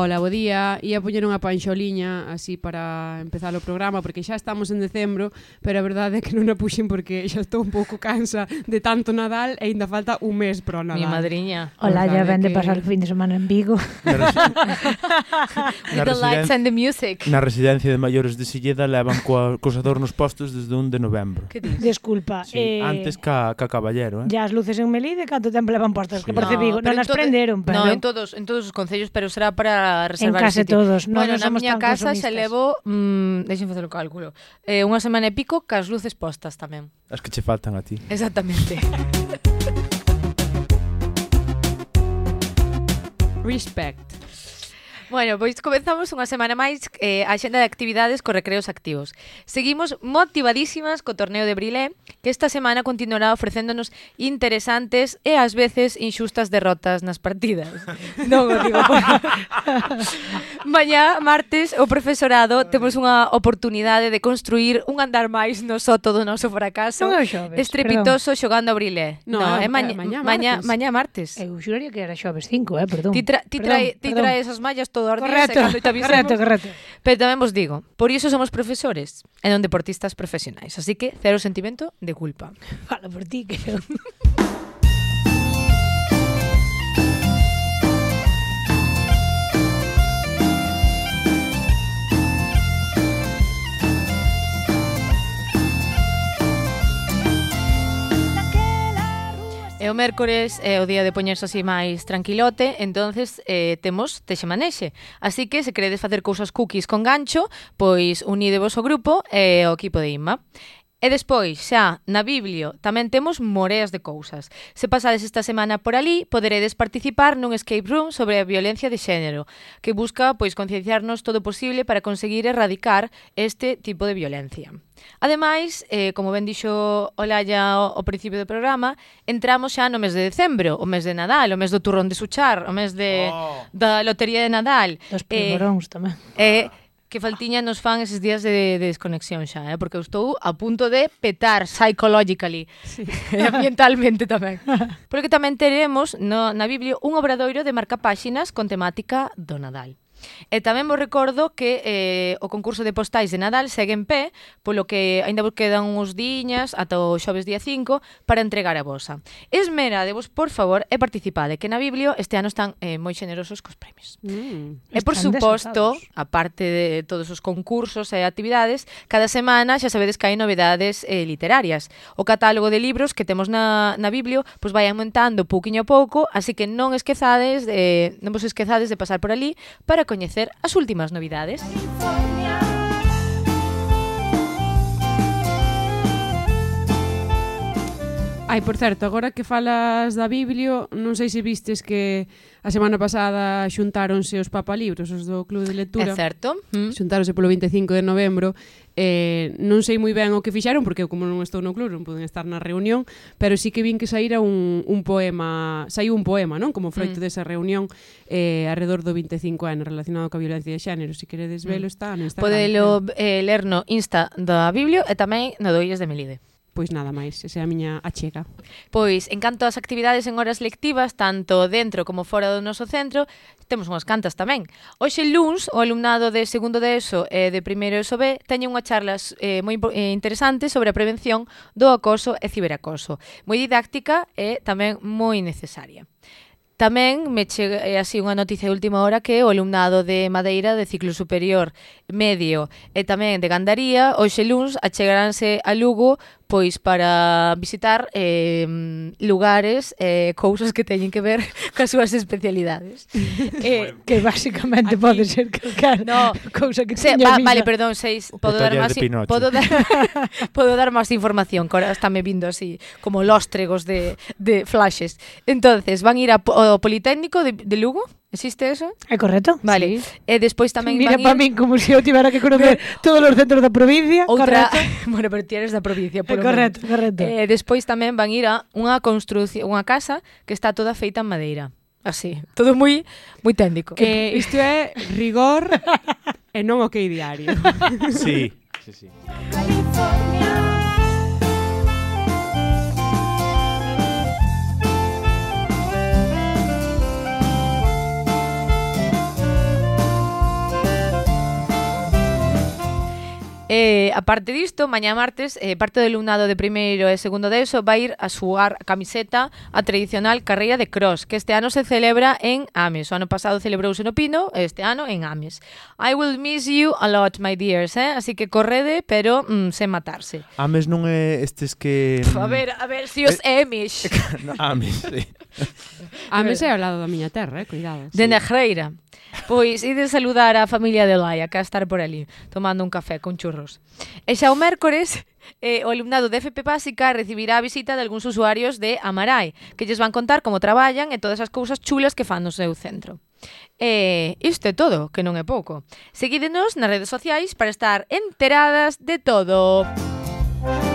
Ola, bo día. Ia poñer unha panxoliña así para empezar o programa porque xa estamos en decembro, pero a verdade é que non a puxen porque xa estou un pouco cansa de tanto Nadal e aínda falta un mes para o Nadal. Mi madriña. Ola, ya ven de que... pasar o fin de semana en Vigo. Resi... With the lights and the music. Na residencia de maiores de Silleda levan coa, cos adornos postos desde 1 de novembro. Que dis? Desculpa. Sí, eh... Antes ca, ca caballero, eh? Ya as luces en Melide, canto tempo levan postas? Sí. Que parece no, Vigo. Non as prenderon, pero... No, en todos, en todos os concellos, pero será para reservar En case todos. No, bueno, no na miña casa xa levo, mm, deixen facer o cálculo, eh, unha semana e pico cas luces postas tamén. As que che faltan a ti. Exactamente. Respect. Bueno, pois comenzamos unha semana máis eh, a xenda de actividades co recreos activos. Seguimos motivadísimas co torneo de Brilé, que esta semana continuará ofrecéndonos interesantes e ás veces inxustas derrotas nas partidas. non o digo por... Mañá, martes, o profesorado temos unha oportunidade de construir un andar máis no soto do noso fracaso. Non é xoves, Estrepitoso perdón. xogando a Brilé. No, no é eh, mañá, mañá, mañá martes. Mañá, mañá martes. Eu xuraría que era xoves 5, eh, perdón. Ti, tra ti, perdón, trae, perdón. ti traes as mallas todas todo o día, correcto, cando correcto, correcto. Pero tamén vos digo, por iso somos profesores e non deportistas profesionais, así que cero sentimento de culpa. Fala por ti, que. o mércores é o día de poñerse así máis tranquilote, entonces eh, temos texe manexe. Así que se queredes facer cousas cookies con gancho, pois unidevos o grupo e eh, o equipo de Inma. E despois, xa, na Biblio, tamén temos moreas de cousas. Se pasades esta semana por ali, poderedes participar nun escape room sobre a violencia de xénero, que busca pois concienciarnos todo posible para conseguir erradicar este tipo de violencia. Ademais, eh, como ben dixo Olaya ao, ao principio do programa, entramos xa no mes de decembro, o mes de Nadal, o mes do turrón de suchar, o mes de, oh. da lotería de Nadal. Dos primorons eh, tamén. Eh, que faltiña nos fan eses días de, de desconexión xa, eh? porque eu estou a punto de petar psychologically, sí. ambientalmente tamén. Porque tamén teremos no, na Biblia un obradoiro de marca páxinas con temática do Nadal. E tamén vos recordo que eh, o concurso de postais de Nadal segue en pé, polo que aínda vos quedan uns diñas ata o xoves día 5 para entregar a vosa. Esmeradevos, por favor, e participade, que na Biblio este ano están eh, moi xenerosos cos premios. Mm, e por suposto, aparte de todos os concursos e actividades, cada semana xa sabedes que hai novedades eh, literarias. O catálogo de libros que temos na, na Biblio pois vai aumentando pouquiño a pouco, así que non esquezades, eh, non vos esquezades de pasar por ali para coñecer as últimas novidades. Ai, por certo, agora que falas da Biblio, non sei se vistes que a semana pasada xuntáronse os papalibros, os do Club de Lectura. É certo. Mm. Xuntáronse polo 25 de novembro. Eh, non sei moi ben o que fixeron, porque eu como non estou no club, non poden estar na reunión, pero sí que vin que saíra un, un poema, saiu un poema, non? Como froito mm. desa reunión eh, alrededor do 25 ano relacionado coa violencia de xénero. Se si queredes mm. velo, está no Instagram. Podelo eh, ler no Insta da Biblio e tamén no do Illes de Melide. Pois nada máis, esa é a miña achega. Pois, en canto ás actividades en horas lectivas, tanto dentro como fora do noso centro, temos unhas cantas tamén. Hoxe luns, o alumnado de segundo de ESO e de primeiro ESO B teñe unha charla eh, moi eh, interesante sobre a prevención do acoso e ciberacoso. Moi didáctica e tamén moi necesaria. Tamén me chega eh, así unha noticia de última hora que o alumnado de Madeira de ciclo superior medio e tamén de Gandaría hoxe luns achegaránse a Lugo pois para visitar eh, lugares e eh, cousas que teñen que ver coas súas especialidades. eh, que basicamente aquí, pode ser calcar no, cousa que se, va, Vale, perdón, seis, podo dar máis podo dar podo dar máis información, que ahora estáme vindo así como lóstregos de, de flashes. Entonces, van ir a, Politécnico de, de Lugo? Existe eso? É correcto. Vale. Sí. E despois tamén Mira van para ir... min como se si eu tivera que conocer todos os centros da provincia. Outra... Correcto. bueno, pero ti eres da provincia, por Correcto, correcto. E despois tamén van ir a unha construción, unha casa que está toda feita en madeira. Así, todo moi moi técnico. Eh, isto é rigor e non o que diario. sí, sí, sí. Eh, aparte disto, mañá martes, eh, parte do alumnado de primeiro e segundo de ESO vai ir a suar a camiseta a tradicional carreira de cross, que este ano se celebra en Ames. O ano pasado celebrouse no Pino, este ano en Ames. I will miss you a lot, my dears, eh? Así que correde, pero mm, sen matarse. Ames non é estes que... Pff, a ver, a ver, si os Emish. Amish. no, Ames, sí. Ames é ao lado da miña terra, eh? cuidado. Sí. De Negreira. Pois ide saludar a familia de Laia, que a estar por ali, tomando un café con churros. E xa o mércores, eh, o alumnado de FP Básica recibirá a visita de algúns usuarios de Amarai, que lles van contar como traballan e todas as cousas chulas que fan no seu centro. E eh, isto é todo, que non é pouco. Seguídenos nas redes sociais para estar enteradas de todo. Música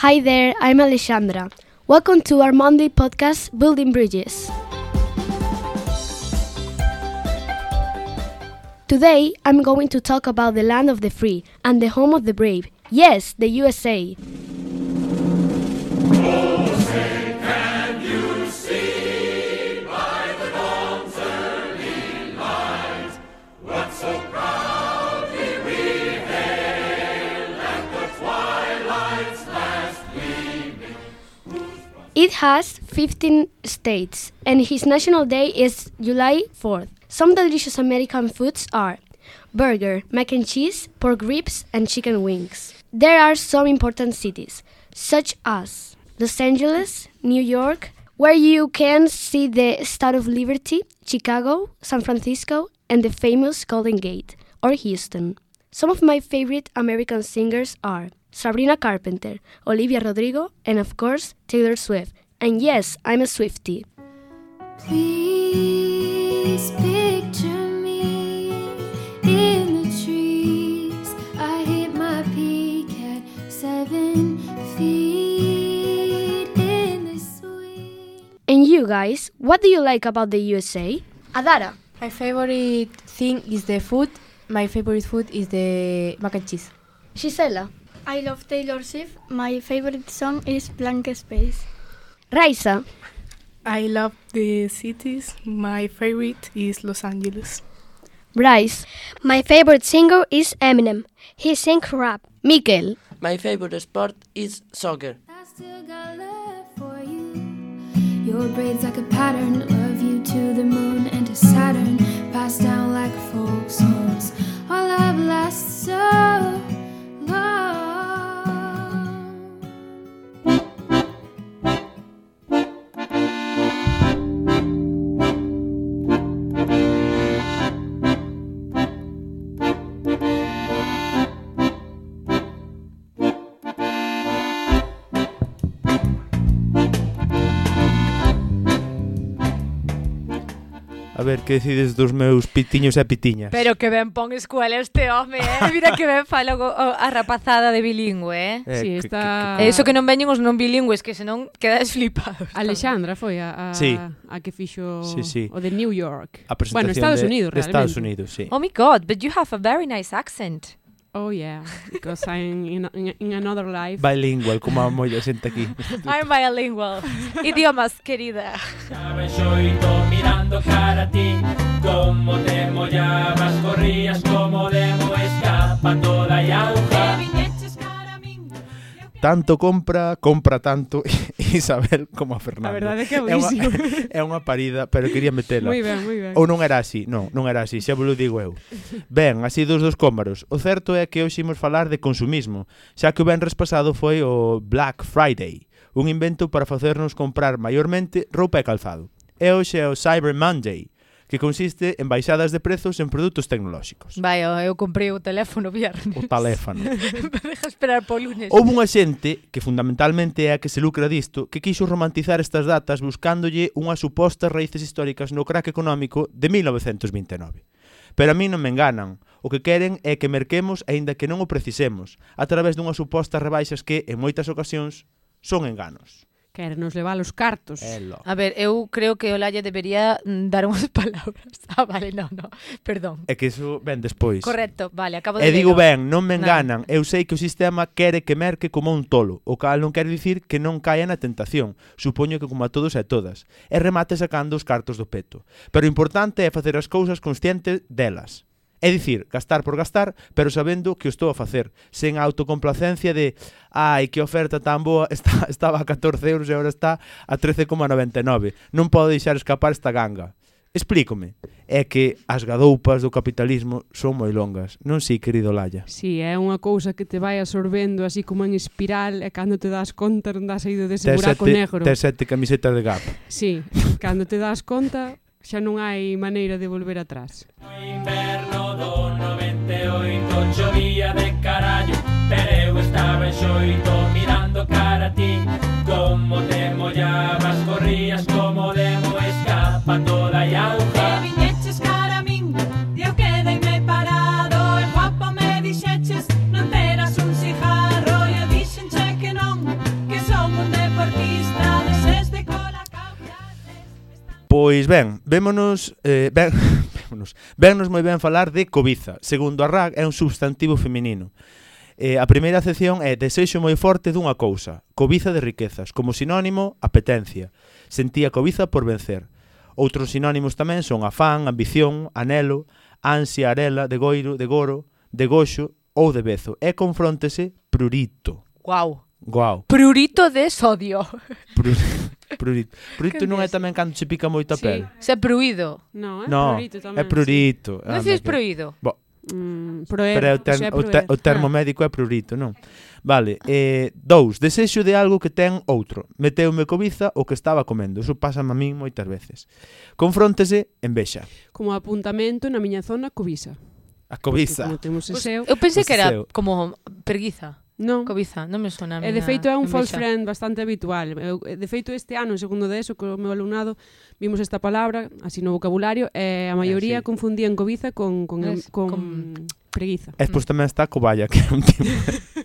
Hi there, I'm Alexandra. Welcome to our Monday podcast, Building Bridges. Today, I'm going to talk about the land of the free and the home of the brave. Yes, the USA. It has 15 states, and his national day is July 4th. Some delicious American foods are burger, mac and cheese, pork ribs, and chicken wings. There are some important cities, such as Los Angeles, New York, where you can see the Statue of Liberty, Chicago, San Francisco, and the famous Golden Gate, or Houston. Some of my favorite American singers are Sabrina Carpenter, Olivia Rodrigo, and of course, Taylor Swift. And yes, I'm a Swiftie. Please picture me in the trees. I hit my peak at seven feet in the sweet. And you guys, what do you like about the USA? Adara. My favorite thing is the food. My favorite food is the mac and cheese. Gisela. I love Taylor Swift. My favorite song is Blank Space. Raisa. I love the cities. My favorite is Los Angeles. Bryce. My favorite singer is Eminem. He sings rap. Mikel. My favorite sport is soccer. I still got love for you. Your braids like a pattern. Love you to the moon and to Saturn. Passed down like folk songs. Our love lasts so long. A ver, que decides dos meus pitiños e pitiñas? Pero que ben pon escuela este home, eh? Mira que ben fala o, a rapazada de bilingüe, eh? eh sí, está... Que, que, que... Eso que non veñen os non bilingües, que senón quedades flipados. Alexandra foi a, a, sí. a que fixo sí, sí. o de New York. A presentación bueno, Estados de, Unidos, de realmente. Estados Unidos, sí. Oh my God, but you have a very nice accent. Oh yeah, because I'm in, in, in another life. Bilingual, como a moita xente aquí. I'm bilingual. Idiomas, querida. Sabes, xoito mirando cara a ti Como te mollabas, corrías como demo Escapando da auga Tanto compra, compra tanto Isabel como a Fernando. A verdade é que é buísimo. É unha, é unha parida, pero quería metela. Moi ben, moi ben. Ou non era así, non, non era así, xa vos lo digo eu. Ben, así dos dos cómaros. O certo é que hoxe imos falar de consumismo, xa que o ben pasado foi o Black Friday, un invento para facernos comprar maiormente roupa e calzado. E hoxe é o Cyber Monday, que consiste en baixadas de prezos en produtos tecnolóxicos. Vai, eu comprei o teléfono viernes. O teléfono. Deja esperar po lunes. Houve unha xente, que fundamentalmente é a que se lucra disto, que quixo romantizar estas datas buscándolle unhas supostas raíces históricas no crack económico de 1929. Pero a mí non me enganan. O que queren é que merquemos aínda que non o precisemos, a través dunhas supostas rebaixas que, en moitas ocasións, son enganos. Querernos levar os cartos. Elo. A ver, eu creo que Olalla debería mm, dar unhas palabras. Ah, vale, no, no, perdón. É que iso ven despois. Correcto, vale, acabo de E digo ben, non me enganan. Eu sei que o sistema quere que merque como un tolo, o cal non quer dicir que non caia na tentación. Supoño que como a todos e a todas. E remate sacando os cartos do peto. Pero o importante é facer as cousas conscientes delas. É dicir, gastar por gastar, pero sabendo que o estou a facer, sen a autocomplacencia de ai, que oferta tan boa, está, estaba a 14 euros e agora está a 13,99. Non podo deixar escapar esta ganga. Explícome. É que as gadoupas do capitalismo son moi longas. Non si, querido Laia? Si, sí, é unha cousa que te vai absorbendo así como en espiral e cando te das conta non das saído dese buraco sete, negro. Tes sete camisetas de Gap. Si, sí, cando te das conta xa non hai maneira de volver atrás. No inverno Pancho de carallo Pero eu estaba en xoito mirando cara a ti. Como te mollabas, corrías como demo Escapa toda e auja E viñeches cara a min, e eu quedeime parado. E guapo me dixeches, non teras un cigarro. E eu dixenche que non, que son un deportista. Deses de cola Pois ben, vémonos... Eh, ben... Esquecémonos. Vennos moi ben falar de cobiza. Segundo a RAC, é un substantivo feminino. Eh, a primeira acepción é desexo moi forte dunha cousa, cobiza de riquezas, como sinónimo, apetencia. Sentía cobiza por vencer. Outros sinónimos tamén son afán, ambición, anelo, ansia, arela, de goiro, de goro, de goxo ou de bezo. E confróntese prurito. Guau. Guau. Prurito de sodio. Prurito. prurito. Prurito non é tamén cando che pica moito a sí. pel? Se é pruído. Non, é no, prurito tamén. É prurito. Sí. Ah, non se é pruído. Bo, Mm, proer, Pero é o, ter, o, sea, o, ter, o termo ah. médico é prurito, non? Vale, ah. eh, dous, desexo de algo que ten outro. Meteume cobiza o que estaba comendo. Iso pasa a min moitas veces. Confróntese en vexa. Como apuntamento na miña zona cobiza. A cobiza. Pues, pois eu pensei pois que era como perguiza. Non. Cobiza, non me sona. E eh, de feito é un false friend bastante habitual. Eu, eh, de feito este ano, segundo de eso, co meu alumnado, vimos esta palabra, así no vocabulario, e a maioría eh, sí. confundían cobiza con, con, es, con, con preguiza. E pois tamén está cobaya, que é un tipo...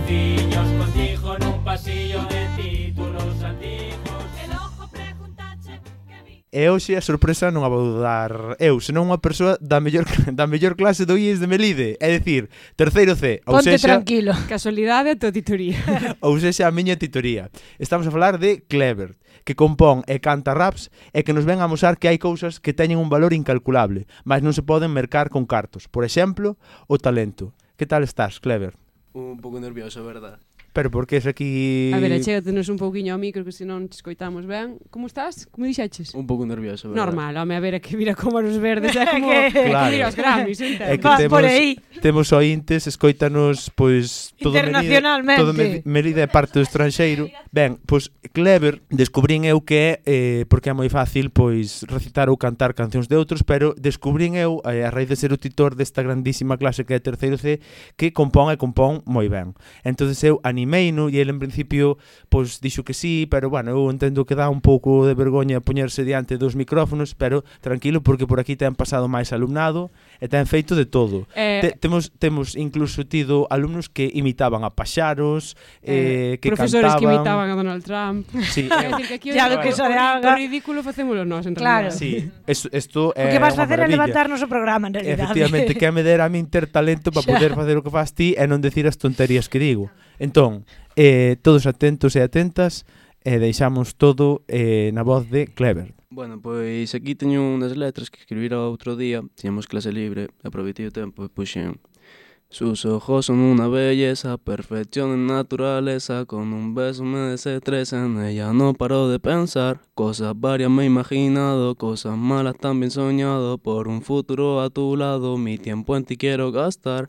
pocillos, cotijo en un pasillo de títulos antigos. El ojo preguntache que vi... E hoxe a sorpresa non a vou dar eu, senón unha persoa da mellor da mellor clase do IES de Melide, é dicir, terceiro C, ou Ponte sexa, tranquilo, casualidade a tua titoría. ou sexa a miña titoría. Estamos a falar de Clever, que compón e canta raps e que nos ven a mostrar que hai cousas que teñen un valor incalculable, mas non se poden mercar con cartos. Por exemplo, o talento. Que tal estás, Clever? Un pouco nervioso, verdad? pero porque es aquí... A ver, achégatenos un pouquiño ao micro que senón te escoitamos ben. Como estás? Como dixeches? Un pouco nervioso, verdad? Normal, home, a ver, aquí mira como os verdes, é como que, claro. mira os Grammys. Entón. É que temos, por aí. temos ointes, escoitanos, pois, todo Internacionalmente. Merida, todo me, Merida é parte do estranxeiro. Ben, pois, Clever, descubrín eu que é, eh, porque é moi fácil, pois, recitar ou cantar cancións de outros, pero descubrín eu, eh, a raíz de ser o titor desta grandísima clase que é terceiro C, que compón e compón moi ben. Entonces eu animeino e ele en principio pois dixo que sí, pero bueno, eu entendo que dá un pouco de vergoña poñerse diante dos micrófonos, pero tranquilo porque por aquí ten pasado máis alumnado e ten feito de todo. Eh, Te, temos temos incluso tido alumnos que imitaban a paxaros, eh, eh que profesores cantaban... que imitaban a Donald Trump. Sí, é eh, que aquí ya claro, que o ridículo facémolo nós en realidad. Claro. Sí, esto é O que vas a facer é levantarnos o programa en realidad. Efectivamente, que a me dera a min ter talento para poder facer o que faz ti e non decir as tonterías que digo. Entón, entón, eh, todos atentos e atentas, e eh, deixamos todo eh, na voz de Clever. Bueno, pois aquí teño unhas letras que escribira outro día, tiñamos clase libre, aproveitei o tempo e puxen Sus ojos son una belleza, perfección en naturaleza, con un beso me desestresan, ella no paró de pensar, cosas varias me he imaginado, cosas malas también soñado, por un futuro a tu lado, mi tiempo en ti quiero gastar,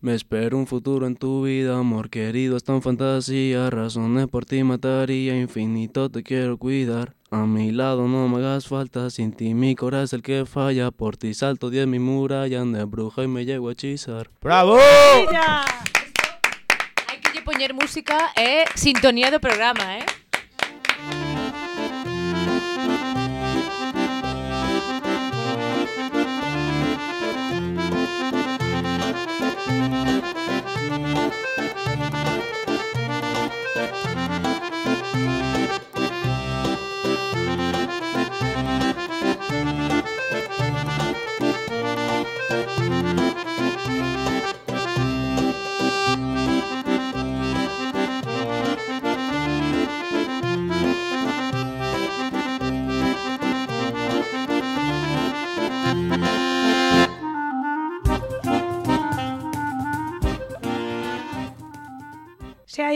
me espero un futuro en tu vida, amor querido, es tan fantasía, razones por ti mataría, infinito te quiero cuidar. A mi lado no me hagas falta, sin ti mi corazón es el que falla, por ti salto diez mi muralla, de bruja y me llego a hechizar. Bravo! Hai que lle poñer música e sintonía do programa, eh?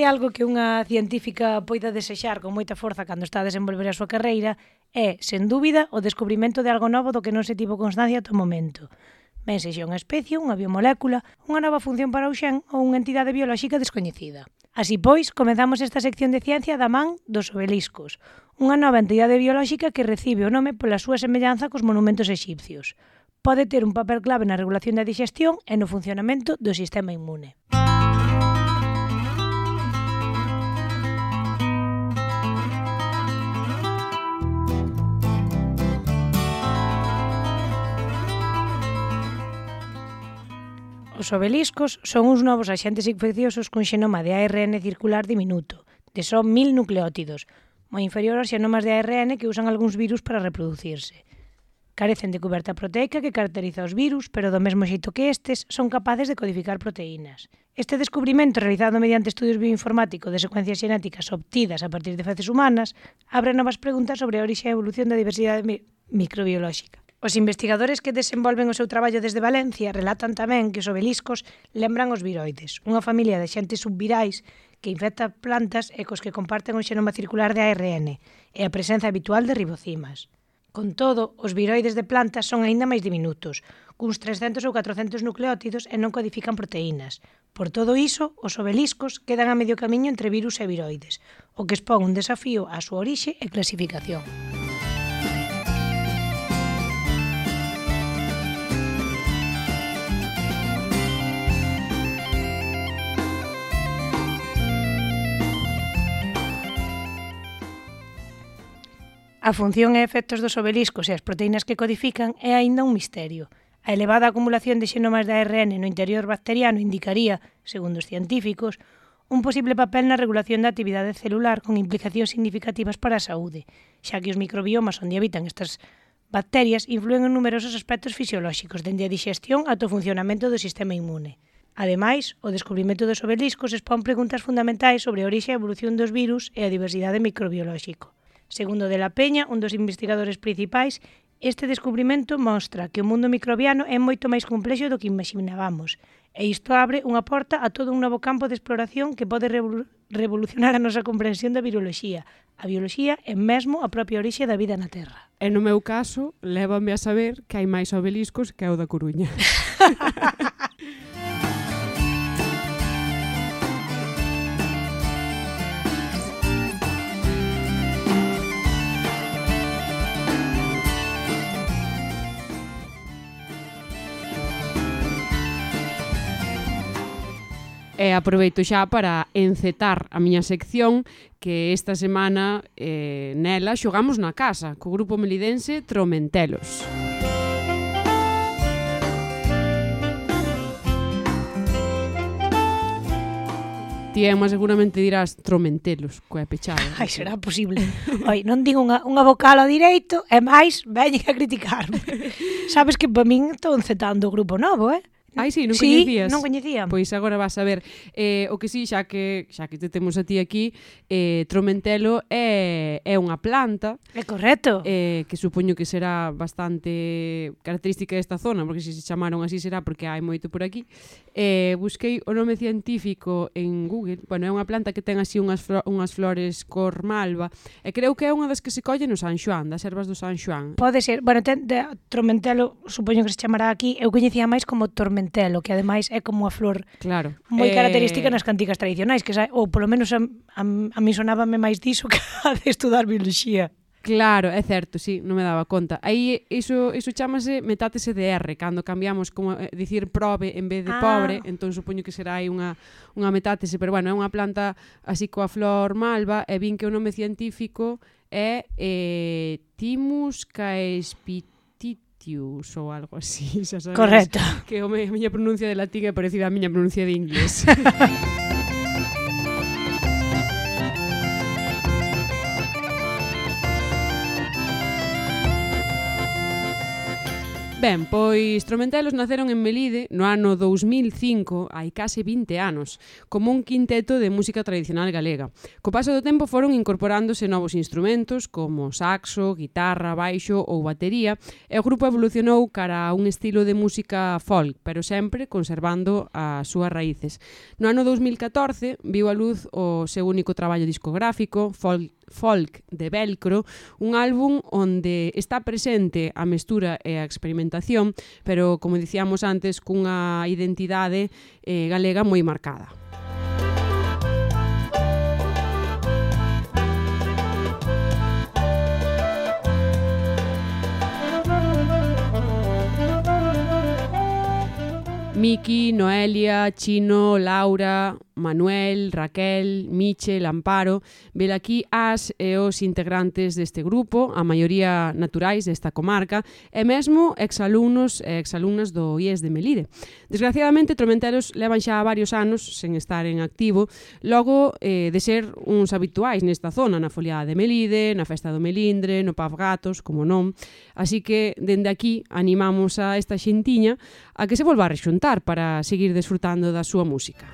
hai algo que unha científica poida desexar con moita forza cando está a desenvolver a súa carreira é, sen dúbida, o descubrimento de algo novo do que non se tivo constancia ata o momento. Ben sexa unha especie, unha biomolécula, unha nova función para o xen ou unha entidade biolóxica descoñecida. Así pois, comezamos esta sección de ciencia da man dos obeliscos, unha nova entidade biolóxica que recibe o nome pola súa semellanza cos monumentos exipcios. Pode ter un papel clave na regulación da digestión e no funcionamento do sistema inmune. Música Os obeliscos son uns novos axentes infecciosos cun xenoma de ARN circular diminuto, de só mil nucleótidos, moi inferior aos xenomas de ARN que usan algúns virus para reproducirse. Carecen de coberta proteica que caracteriza os virus, pero do mesmo xeito que estes, son capaces de codificar proteínas. Este descubrimento, realizado mediante estudios bioinformáticos de secuencias xenéticas obtidas a partir de feces humanas, abre novas preguntas sobre a orixe e evolución da diversidade mi microbiolóxica. Os investigadores que desenvolven o seu traballo desde Valencia relatan tamén que os obeliscos lembran os viroides, unha familia de xentes subvirais que infecta plantas e cos que comparten un xenoma circular de ARN e a presenza habitual de ribocimas. Con todo, os viroides de plantas son aínda máis diminutos, cuns 300 ou 400 nucleótidos e non codifican proteínas. Por todo iso, os obeliscos quedan a medio camiño entre virus e viroides, o que expón un desafío á súa orixe e clasificación. A función e efectos dos obeliscos e as proteínas que codifican é aínda un misterio. A elevada acumulación de xenomas de ARN no interior bacteriano indicaría, segundo os científicos, un posible papel na regulación da actividade celular con implicacións significativas para a saúde, xa que os microbiomas onde habitan estas bacterias influen en numerosos aspectos fisiolóxicos, dende a digestión ata o funcionamento do sistema inmune. Ademais, o descubrimento dos obeliscos expón preguntas fundamentais sobre a orixe e evolución dos virus e a diversidade microbiolóxico. Segundo de la Peña, un dos investigadores principais, este descubrimento mostra que o mundo microbiano é moito máis complexo do que imaginábamos, e isto abre unha porta a todo un novo campo de exploración que pode revolucionar a nosa comprensión da viroloxía, a bioloxía e mesmo a propia orixe da vida na Terra. E no meu caso, lévame a saber que hai máis obeliscos que o da Coruña. E aproveito xa para encetar a miña sección que esta semana eh, nela xogamos na casa co grupo melidense Tromentelos. Tía, seguramente dirás tromentelos, coa pechada. Ai, será posible. Oi, non digo unha, unha vocal ao direito, e máis veñen a criticarme. Sabes que para min estou encetando o grupo novo, eh? Ai, sí, non sí, coñecías. non coñecía. Pois agora vas a ver. Eh, o que sí, xa que xa que te temos a ti aquí, eh, Tromentelo é, é unha planta. É correcto. Eh, que supoño que será bastante característica desta zona, porque se se chamaron así será porque hai moito por aquí. Eh, busquei o nome científico en Google. Bueno, é unha planta que ten así unhas, flo unhas flores cor malva. E creo que é unha das que se colle no San Xoán, das ervas do San Xoán. Pode ser. Bueno, ten, de, Tromentelo supoño que se chamará aquí. Eu coñecía máis como Tormentelo pimentelo, que ademais é como a flor claro. moi eh... característica nas cantigas tradicionais, que ou polo menos a, a, a mí sonábame máis diso que a de estudar bioloxía. Claro, é certo, sí, non me daba conta. Aí iso, iso chamase metátese de R, cando cambiamos como eh, dicir prove en vez de ah. pobre, entón supoño que será aí unha, unha metátese, pero bueno, é unha planta así coa flor malva, e vin que o nome científico é eh, Timus caespit Matthews ou algo así, xa sabes. Correcto. Que o me, a miña pronuncia de latín é parecida á miña pronuncia de inglés. Ben, pois Tromentelos naceron en Melide no ano 2005, hai case 20 anos, como un quinteto de música tradicional galega. Co paso do tempo foron incorporándose novos instrumentos como saxo, guitarra, baixo ou batería e o grupo evolucionou cara a un estilo de música folk, pero sempre conservando as súas raíces. No ano 2014 viu a luz o seu único traballo discográfico, Folk folk de velcro, un álbum onde está presente a mestura e a experimentación, pero, como dicíamos antes, cunha identidade eh, galega moi marcada. Miki, Noelia, Chino, Laura, Manuel, Raquel, Michel, Amparo, velaquí as e os integrantes deste grupo, a maioría naturais desta comarca, e mesmo exalumnos e exalumnas do IES de Melide. Desgraciadamente, Tromenteros levan xa varios anos sen estar en activo, logo eh, de ser uns habituais nesta zona, na foliada de Melide, na festa do Melindre, no Paf Gatos, como non. Así que, dende aquí, animamos a esta xentiña a que se volva a rexuntar para seguir desfrutando da súa música.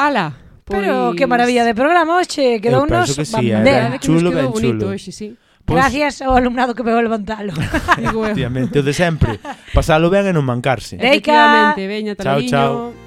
Ala, pois... Pero que maravilla de programa, che, quedou nos que sí, eh, ben chulo, ben chulo. Hoxe, sí. Pois... Gracias ao alumnado que veo levantalo. Efectivamente, o de sempre. Pasalo ben e non mancarse. Leica. Efectivamente, veña, Chao, chao.